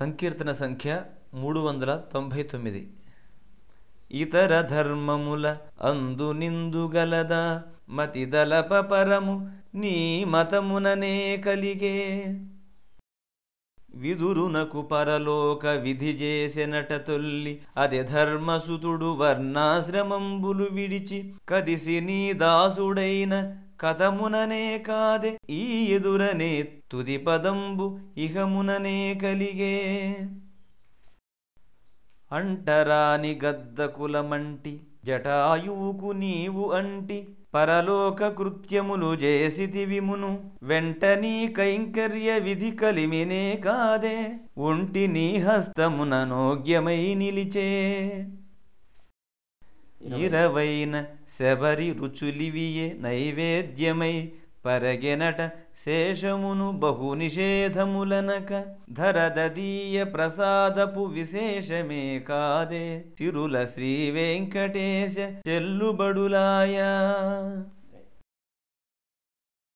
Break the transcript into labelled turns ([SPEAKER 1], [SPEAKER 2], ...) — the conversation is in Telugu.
[SPEAKER 1] సంకీర్తన సంఖ్య మూడు వందల తొంభై తొమ్మిది. ఇతర ధర్మముల అందు నిందుగలదా మతిదలప పరము నీ మతముననే కలిగే. విదురునకు పరలోక విధి చేసెనట తొల్లి అది ధర్మసుతుడు వర్ణాశ్రమంబులు విడిచి కదిసి నీ దాసుడైన కథముననే కాదే ఈ ఎదురనే తుది పదంబు ఇహముననే కలిగే. అంటరాని గద్ద కులమంటి జటాయువుకు నీవు అంటి పరలోక కృత్యములు చేసితి విమును వెంట నీ కైంకర్య విధి కలిమినే కాదే ఒంటి నీ హస్తమున నోగ్యమై నిలిచే. ఇరవైన శబరి రుచులివియే నైవేద్యమై పరగెనట శేషమును బహు నిషేధములనక ధరదీయ ప్రసాదపు విశేషమే కాదే తిరుల శ్రీ వెంకటేశ చెల్లుబడులాయా